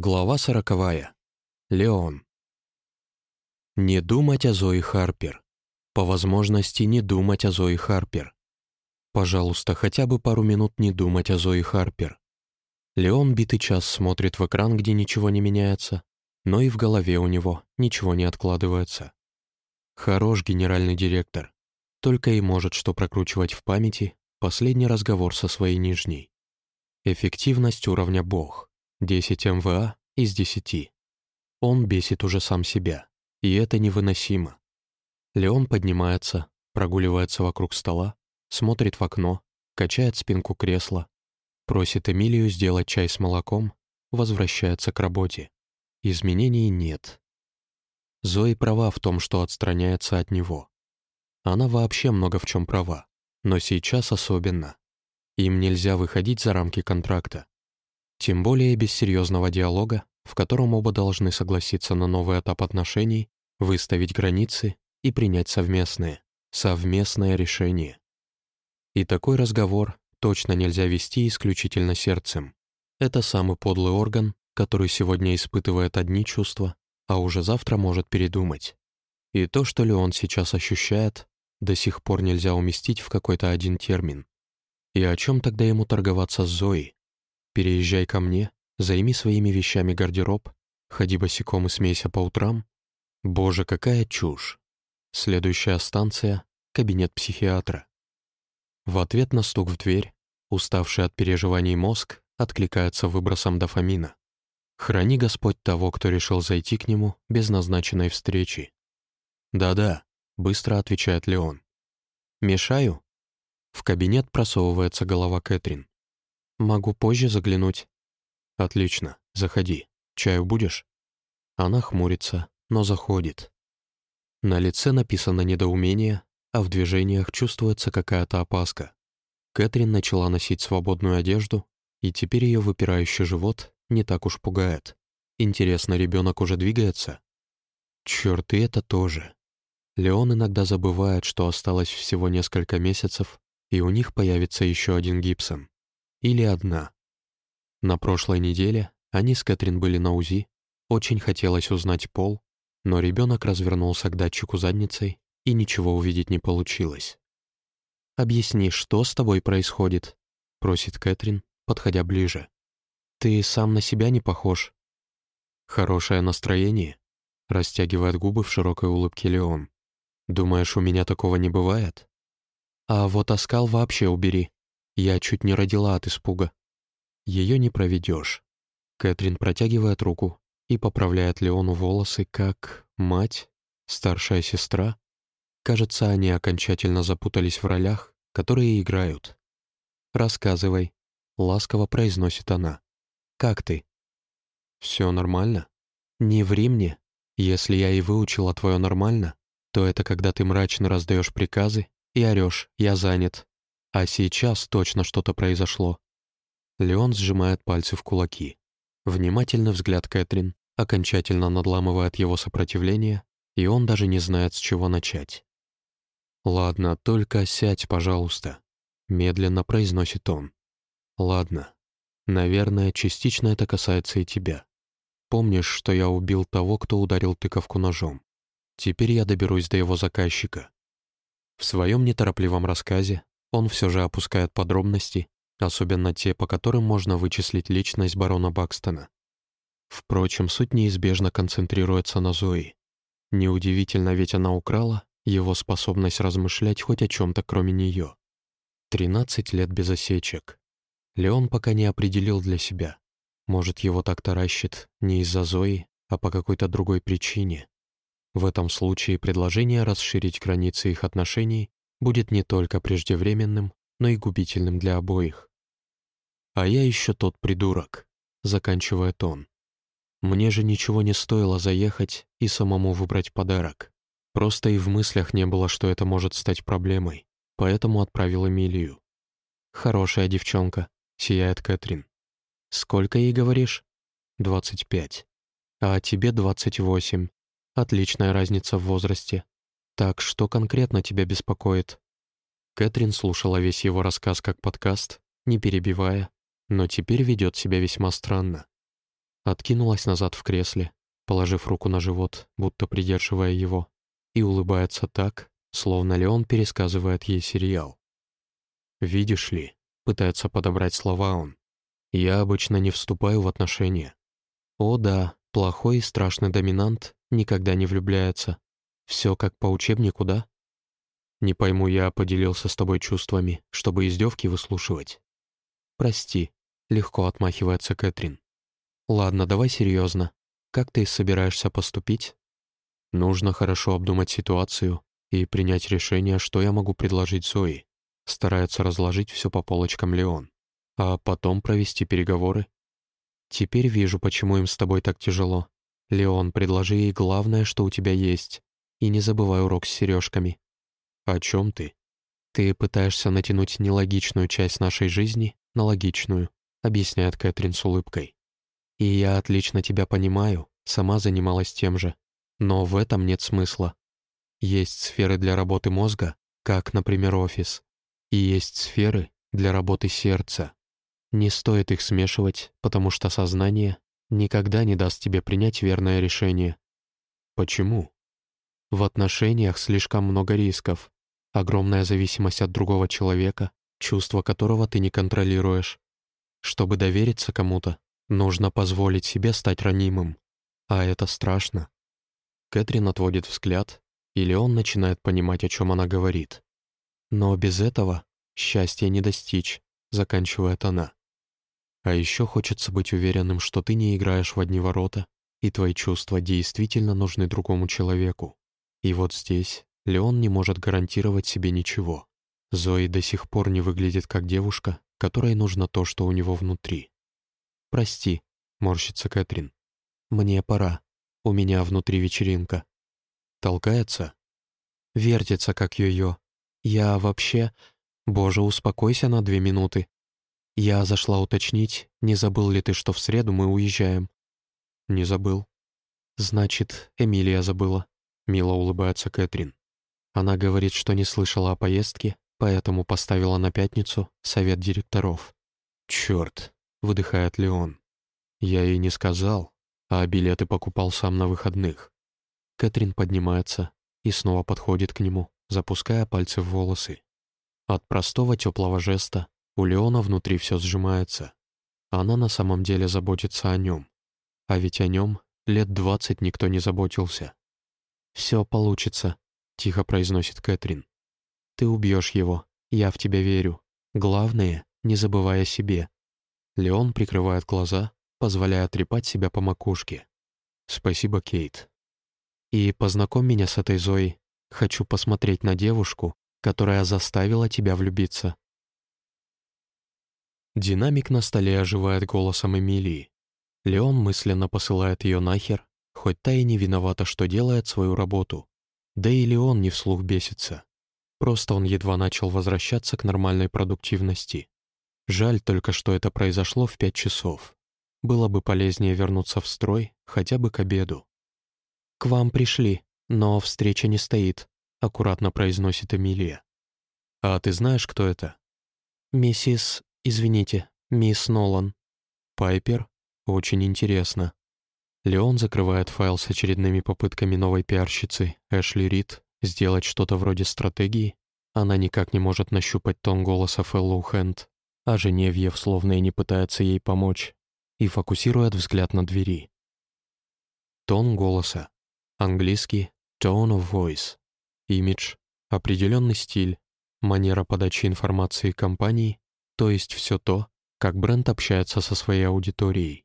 Глава сороковая. Леон. Не думать о Зои Харпер. По возможности не думать о Зои Харпер. Пожалуйста, хотя бы пару минут не думать о Зои Харпер. Леон битый час смотрит в экран, где ничего не меняется, но и в голове у него ничего не откладывается. Хорош генеральный директор. Только и может что прокручивать в памяти последний разговор со своей нижней. Эффективность уровня бог. 10 МВА из 10. Он бесит уже сам себя, и это невыносимо. Леон поднимается, прогуливается вокруг стола, смотрит в окно, качает спинку кресла, просит Эмилию сделать чай с молоком, возвращается к работе. Изменений нет. Зои права в том, что отстраняется от него. Она вообще много в чем права, но сейчас особенно. Им нельзя выходить за рамки контракта. Тем более без серьезного диалога, в котором оба должны согласиться на новый этап отношений, выставить границы и принять совместное, совместное решение. И такой разговор точно нельзя вести исключительно сердцем. Это самый подлый орган, который сегодня испытывает одни чувства, а уже завтра может передумать. И то, что Леон сейчас ощущает, до сих пор нельзя уместить в какой-то один термин. И о чем тогда ему торговаться с Зоей? Переезжай ко мне, займи своими вещами гардероб, ходи босиком и смейся по утрам. Боже, какая чушь! Следующая станция — кабинет психиатра. В ответ на стук в дверь, уставший от переживаний мозг, откликается выбросом дофамина. Храни Господь того, кто решил зайти к нему без назначенной встречи. «Да-да», — быстро отвечает Леон. «Мешаю?» В кабинет просовывается голова Кэтрин. «Могу позже заглянуть». «Отлично, заходи. Чаю будешь?» Она хмурится, но заходит. На лице написано недоумение, а в движениях чувствуется какая-то опаска. Кэтрин начала носить свободную одежду, и теперь ее выпирающий живот не так уж пугает. Интересно, ребенок уже двигается? Черт, и это тоже. Леон иногда забывает, что осталось всего несколько месяцев, и у них появится еще один Гибсон или одна. На прошлой неделе они с Кэтрин были на УЗИ, очень хотелось узнать пол, но ребенок развернулся к датчику задницей, и ничего увидеть не получилось. «Объясни, что с тобой происходит?» — просит Кэтрин, подходя ближе. «Ты сам на себя не похож». «Хорошее настроение?» — растягивает губы в широкой улыбке Леон. «Думаешь, у меня такого не бывает?» «А вот оскал вообще убери», я чуть не родила от испуга. Ее не проведешь. Кэтрин протягивает руку и поправляет Леону волосы, как мать, старшая сестра. Кажется, они окончательно запутались в ролях, которые играют. «Рассказывай», — ласково произносит она. «Как ты?» «Все нормально?» «Не ври мне. Если я и выучила твое нормально, то это когда ты мрачно раздаешь приказы и орешь «я занят», а сейчас точно что-то произошло. Леон сжимает пальцы в кулаки. Внимательный взгляд Кэтрин окончательно надламывает его сопротивление, и он даже не знает, с чего начать. «Ладно, только сядь, пожалуйста», — медленно произносит он. «Ладно. Наверное, частично это касается и тебя. Помнишь, что я убил того, кто ударил тыковку ножом? Теперь я доберусь до его заказчика». В своем неторопливом рассказе он все же опускает подробности, особенно те, по которым можно вычислить личность барона Бакстона. Впрочем, суть неизбежно концентрируется на Зои. Неудивительно, ведь она украла его способность размышлять хоть о чем-то, кроме нее. Тринадцать лет без осечек. Леон пока не определил для себя. Может, его так таращит не из-за Зои, а по какой-то другой причине. В этом случае предложение расширить границы их отношений будет не только преждевременным, но и губительным для обоих. «А я еще тот придурок», — заканчивает он. «Мне же ничего не стоило заехать и самому выбрать подарок. Просто и в мыслях не было, что это может стать проблемой, поэтому отправил Эмилию». «Хорошая девчонка», — сияет Кэтрин. «Сколько ей говоришь?» «Двадцать пять». «А тебе двадцать восемь. Отличная разница в возрасте. «Так, что конкретно тебя беспокоит?» Кэтрин слушала весь его рассказ как подкаст, не перебивая, но теперь ведет себя весьма странно. Откинулась назад в кресле, положив руку на живот, будто придерживая его, и улыбается так, словно Леон пересказывает ей сериал. «Видишь ли», — пытается подобрать слова он, «я обычно не вступаю в отношения. О да, плохой и страшный доминант никогда не влюбляется. Все как по учебнику, да? Не пойму, я поделился с тобой чувствами, чтобы издевки выслушивать. Прости, легко отмахивается Кэтрин. Ладно, давай серьезно. Как ты собираешься поступить? Нужно хорошо обдумать ситуацию и принять решение, что я могу предложить Зои. Старается разложить все по полочкам Леон. А потом провести переговоры. Теперь вижу, почему им с тобой так тяжело. Леон, предложи ей главное, что у тебя есть. И не забывай урок с сережками. О чем ты? Ты пытаешься натянуть нелогичную часть нашей жизни на логичную, объясняет Кэтрин с улыбкой. И я отлично тебя понимаю, сама занималась тем же. Но в этом нет смысла. Есть сферы для работы мозга, как, например, офис. И есть сферы для работы сердца. Не стоит их смешивать, потому что сознание никогда не даст тебе принять верное решение. Почему? В отношениях слишком много рисков, огромная зависимость от другого человека, чувство которого ты не контролируешь. Чтобы довериться кому-то, нужно позволить себе стать ранимым. А это страшно. Кэтрин отводит взгляд, или он начинает понимать, о чем она говорит. Но без этого счастья не достичь, заканчивает она. А еще хочется быть уверенным, что ты не играешь в одни ворота, и твои чувства действительно нужны другому человеку. И вот здесь Леон не может гарантировать себе ничего. Зои до сих пор не выглядит как девушка, которой нужно то, что у него внутри. «Прости», — морщится Кэтрин. «Мне пора. У меня внутри вечеринка». Толкается? Вертится, как йо-йо. Я вообще... Боже, успокойся на две минуты. Я зашла уточнить, не забыл ли ты, что в среду мы уезжаем. Не забыл. Значит, Эмилия забыла. Мило улыбается Кэтрин. Она говорит, что не слышала о поездке, поэтому поставила на пятницу совет директоров. «Черт!» — выдыхает Леон. «Я ей не сказал, а билеты покупал сам на выходных». Кэтрин поднимается и снова подходит к нему, запуская пальцы в волосы. От простого теплого жеста у Леона внутри все сжимается. Она на самом деле заботится о нем. А ведь о нем лет двадцать никто не заботился. «Все получится», — тихо произносит Кэтрин. «Ты убьешь его, я в тебя верю. Главное, не забывай о себе». Леон прикрывает глаза, позволяя трепать себя по макушке. «Спасибо, Кейт». «И познакомь меня с этой Зоей. Хочу посмотреть на девушку, которая заставила тебя влюбиться». Динамик на столе оживает голосом Эмилии. Леон мысленно посылает ее нахер, хоть та и не виновата, что делает свою работу. Да и Леон не вслух бесится. Просто он едва начал возвращаться к нормальной продуктивности. Жаль только, что это произошло в пять часов. Было бы полезнее вернуться в строй хотя бы к обеду. «К вам пришли, но встреча не стоит», — аккуратно произносит Эмилия. «А ты знаешь, кто это?» «Миссис «Извините, мисс Нолан». «Пайпер? Очень интересно». Леон закрывает файл с очередными попытками новой пиарщицы Эшли Рид сделать что-то вроде стратегии. Она никак не может нащупать тон голоса Фэллоу Хэнд, а Женевьев словно и не пытается ей помочь, и фокусирует взгляд на двери. Тон голоса. Английский «tone of voice». Имидж. Определенный стиль. Манера подачи информации компании то есть все то, как бренд общается со своей аудиторией.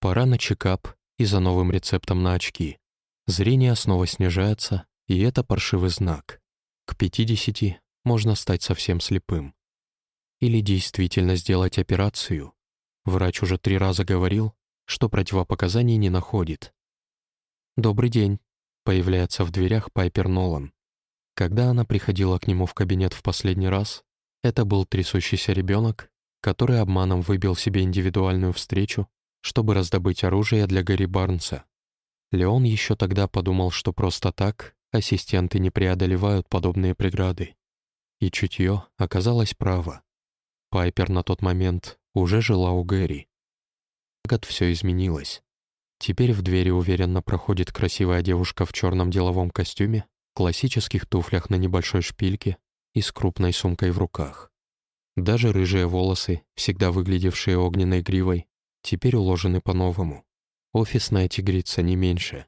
Пора на чекап и за новым рецептом на очки. Зрение снова снижается, и это паршивый знак. К 50 можно стать совсем слепым. Или действительно сделать операцию. Врач уже три раза говорил, что противопоказаний не находит. «Добрый день», — появляется в дверях Пайпер Нолан. Когда она приходила к нему в кабинет в последний раз, это был трясущийся ребенок, который обманом выбил себе индивидуальную встречу, чтобы раздобыть оружие для Гарри Барнса. Леон еще тогда подумал, что просто так ассистенты не преодолевают подобные преграды. И чутье оказалось право. Пайпер на тот момент уже жила у Гэри. год все изменилось. Теперь в двери уверенно проходит красивая девушка в черном деловом костюме, классических туфлях на небольшой шпильке и с крупной сумкой в руках. Даже рыжие волосы, всегда выглядевшие огненной гривой, теперь уложены по-новому. Офисная тигрица не меньше.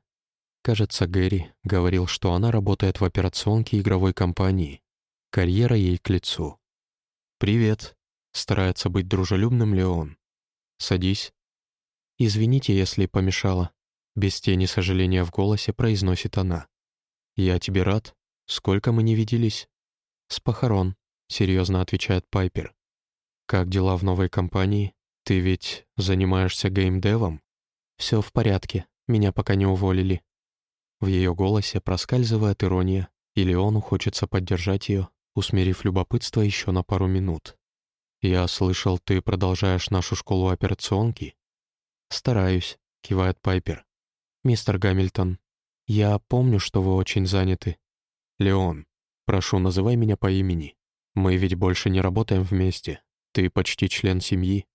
Кажется, Гэри говорил, что она работает в операционке игровой компании. Карьера ей к лицу. «Привет», — старается быть дружелюбным Леон. «Садись». «Извините, если помешала», — без тени сожаления в голосе произносит она. «Я тебе рад. Сколько мы не виделись?» «С похорон», — серьезно отвечает Пайпер. «Как дела в новой компании? Ты ведь занимаешься геймдевом?» «Все в порядке. Меня пока не уволили». В ее голосе проскальзывает ирония, и Леону хочется поддержать ее, усмирив любопытство еще на пару минут. «Я слышал, ты продолжаешь нашу школу операционки?» «Стараюсь», — кивает Пайпер. «Мистер Гамильтон, я помню, что вы очень заняты». «Леон, прошу, называй меня по имени. Мы ведь больше не работаем вместе. Ты почти член семьи».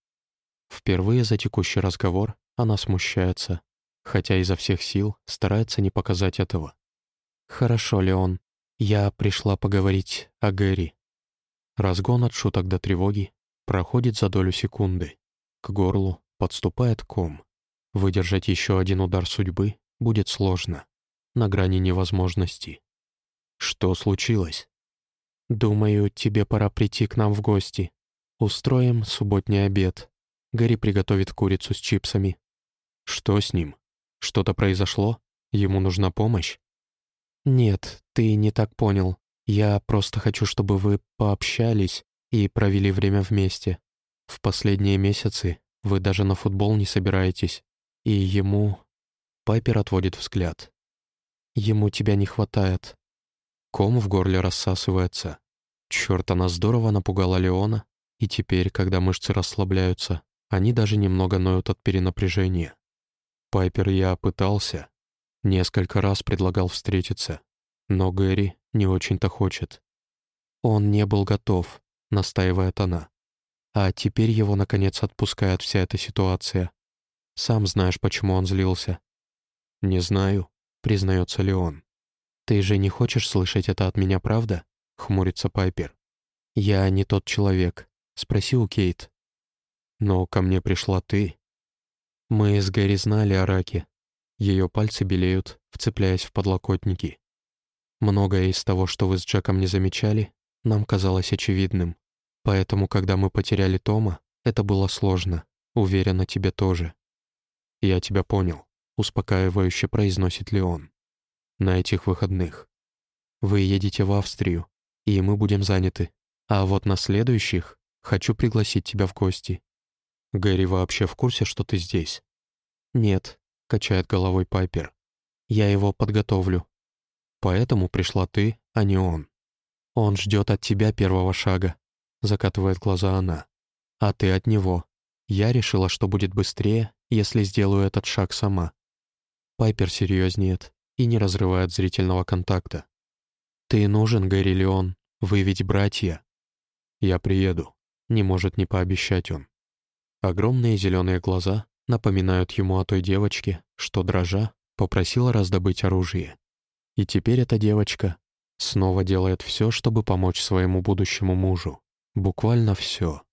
Впервые за текущий разговор она смущается, хотя изо всех сил старается не показать этого. «Хорошо, Леон, я пришла поговорить о Гэри». Разгон от шуток до тревоги проходит за долю секунды. К горлу подступает ком. Выдержать еще один удар судьбы будет сложно, на грани невозможности. Что случилось? «Думаю, тебе пора прийти к нам в гости. Устроим субботний обед. Гэри приготовит курицу с чипсами». «Что с ним? Что-то произошло? Ему нужна помощь?» «Нет, ты не так понял. Я просто хочу, чтобы вы пообщались и провели время вместе. В последние месяцы вы даже на футбол не собираетесь. И ему...» Пайпер отводит взгляд. «Ему тебя не хватает». Ком в горле рассасывается. Черт, она здорово напугала Леона, и теперь, когда мышцы расслабляются, они даже немного ноют от перенапряжения. Пайпер я пытался. Несколько раз предлагал встретиться. Но Гэри не очень-то хочет. Он не был готов, настаивает она. А теперь его, наконец, отпускает вся эта ситуация. Сам знаешь, почему он злился. «Не знаю», — признается Леон. «Ты же не хочешь слышать это от меня, правда?» — хмурится Пайпер. «Я не тот человек», — спроси у Кейт. «Но ко мне пришла ты», мы с Гэри знали о раке. Ее пальцы белеют, вцепляясь в подлокотники. Многое из того, что вы с Джеком не замечали, нам казалось очевидным. Поэтому, когда мы потеряли Тома, это было сложно. Уверена, тебе тоже. «Я тебя понял», — успокаивающе произносит Леон. «На этих выходных. Вы едете в Австрию, и мы будем заняты. А вот на следующих хочу пригласить тебя в гости. «Гэри вообще в курсе, что ты здесь?» «Нет», — качает головой Пайпер. «Я его подготовлю. Поэтому пришла ты, а не он. Он ждет от тебя первого шага», — закатывает глаза она. «А ты от него. Я решила, что будет быстрее, если сделаю этот шаг сама». Пайпер серьезнеет и не разрывает зрительного контакта. «Ты нужен, Гэри Леон. Вы ведь братья». «Я приеду», — не может не пообещать он. Огромные зеленые глаза напоминают ему о той девочке, что, дрожа, попросила раздобыть оружие. И теперь эта девочка снова делает все, чтобы помочь своему будущему мужу. Буквально все.